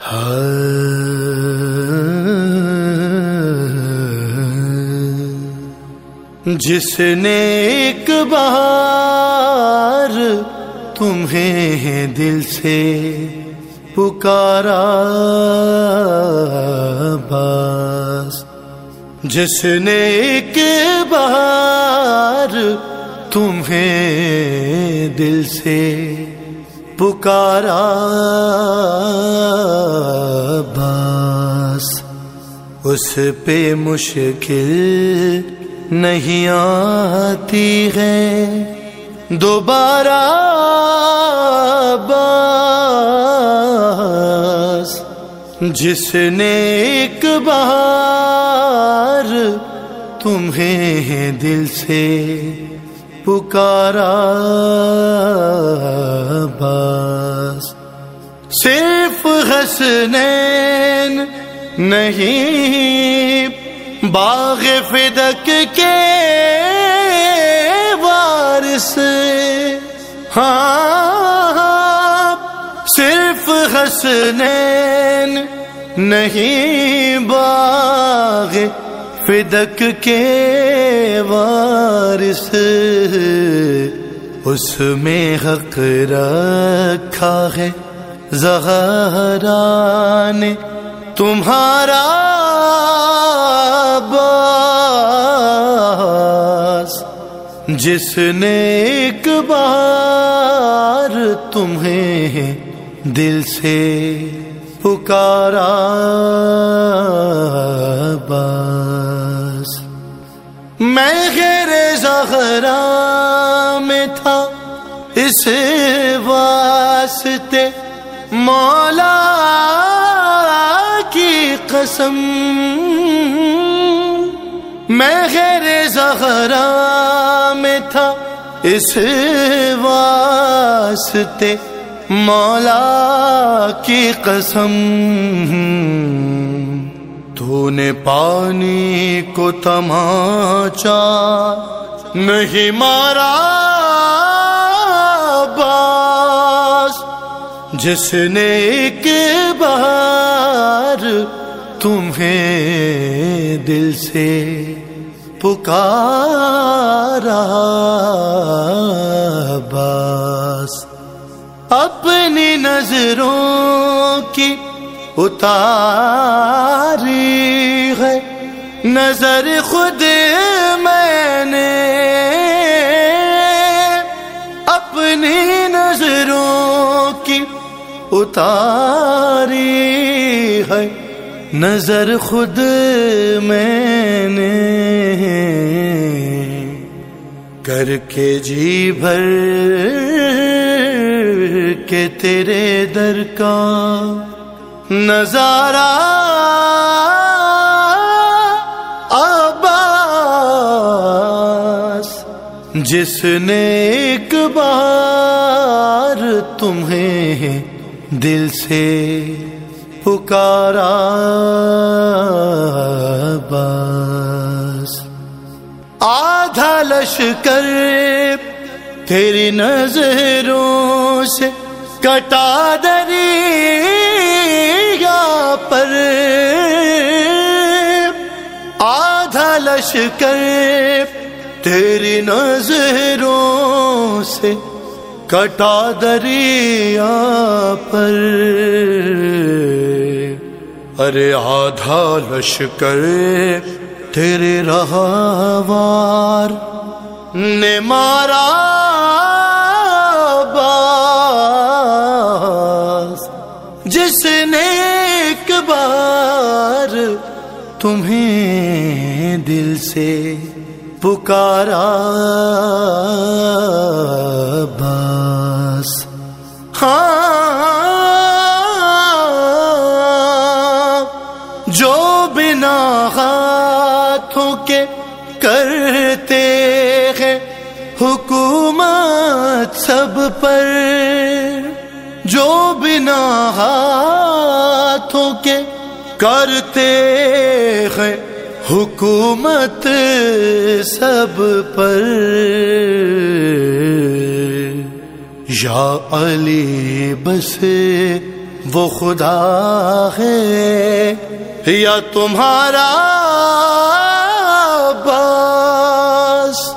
ہاں۔ جس نے ایک بار تمہیں دل سے پکارا باس جس نے ایک بار تمہیں دل سے پکارا باس اس پہ مشکل نہیں آتی ہے۔ دوبارہ باس جس نے ایک بار تمہیں دل سے۔ پکارا باس صرف حسنین نہیں باغ فدق کے وارث۔ ہاں صرف حسنین نہیں باغ فدق کے وارث، اس میں حق رکھا ہے زہرا نے تمہارا باس، جس نے ایک بار تمہیں دل سے پکارا باس میں غیر زہرا میں تھا، اس واسطے مولا کی قسم۔ میں غیر زہرا میں تھا، اس واسطے مولا کی قسم تو نے پانی کو تماچا نہیں مارا باس۔ جس نے ایک بار تمہیں دل سے پکارا باس۔ اپنی نظروں کی اتاری ہے۔ نظر خود میں نے اپنی نظروں کی اتاری ہے۔ نظر خود میں نے کر کے جی بھر کے تیرے در کا نظارہ آباس جس نے ایک بار تمہیں دل سے پکارا باس آدھا لشکر تیری نظروں کٹا دری پر۔ آدھا لشکر تیری نظروں سے کٹا دریا پر۔ ارے آدھا لشکر تیرے رہوار نے مارا تمہیں دل سے پکارا باس ہاں جو بنا ہاتھوں کے کرتے ہیں، حکومت سب پر۔ جو بنا ہاتھوں کے کرتے ہیں حکومت سب پر۔ یا علی بس وہ خدا ہے، یا تمہارا باس،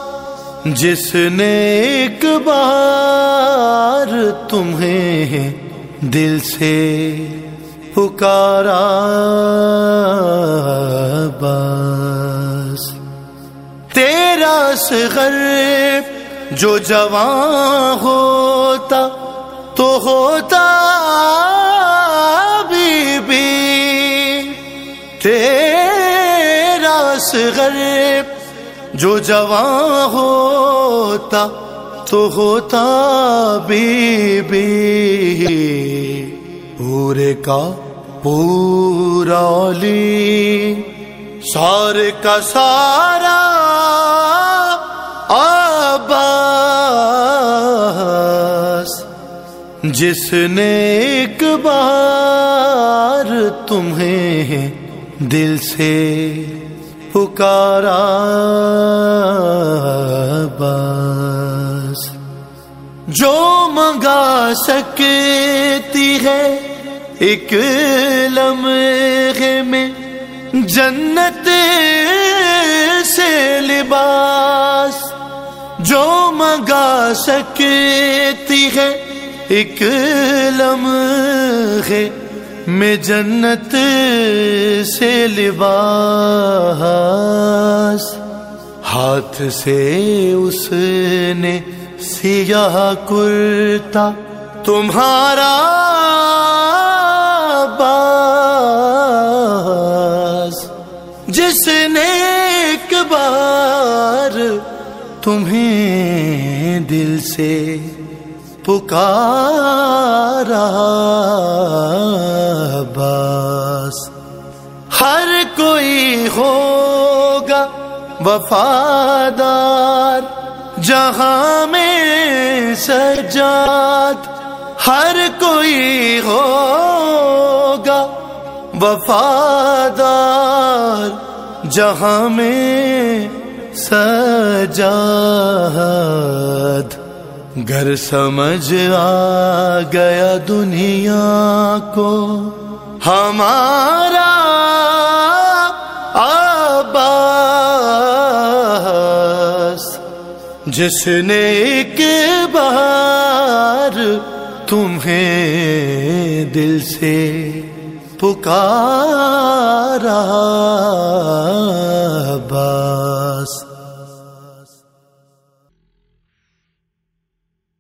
جس نے ایک بار تمہیں دل سے پکارا باس تیرا سغر جو جوان ہوتا تو ہوتا بی بی تیرا سغر جو جوان ہوتا تو ہوتا بی بی پورے کا پورا لی سارے کا سارا جس نے ایک بار تمہیں دل سے پکارا بس جو منگا سکتی ہے ایک لمحے میں جنت سے لباس جو منگا سکتی ہے۔ ایک لمحے میں جنت سے لباس۔ ہاتھ سے اس نے سیاہ کرتا تمہارا جس نے ایک بار تمہیں دل سے پکارا بس۔ ہر کوئی ہوگا وفادار، جہاں میں سجاد۔ ہر کوئی ہوگا وفادار، جہاں میں سجاد۔ گھر سمجھ آ گیا دنیا کو۔ ہمارا آباس، جس نے ایک بار تمہیں دل سے پکارا با